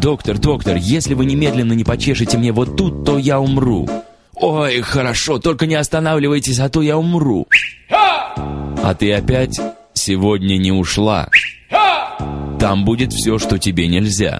«Доктор, доктор, если вы немедленно не почешете мне вот тут, то я умру». «Ой, хорошо, только не останавливайтесь, а то я умру». «А ты опять сегодня не ушла». «Там будет все, что тебе нельзя».